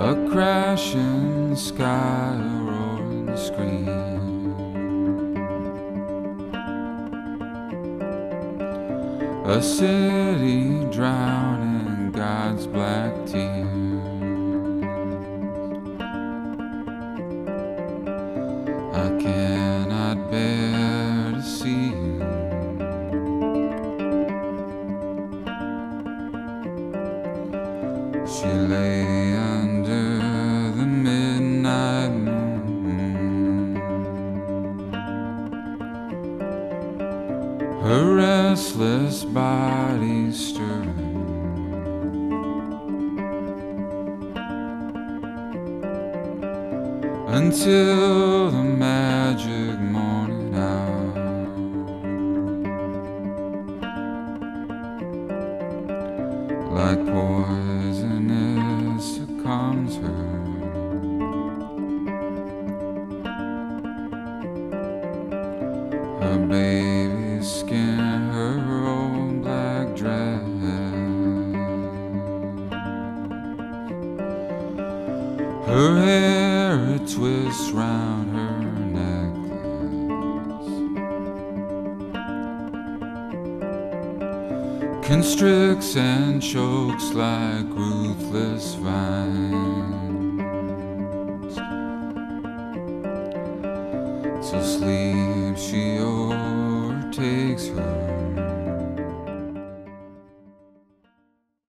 A crashing sky, a roaring scream. A city drowning God's black tears. I cannot bear to see you. She lay Her restless body stirring. Until the magic morning hour. like poisonous succumbs her. Her baby skin, her old black dress. Her hair it twists round her necklace. constricts and chokes like ruthless vines. Till sleep she takes root.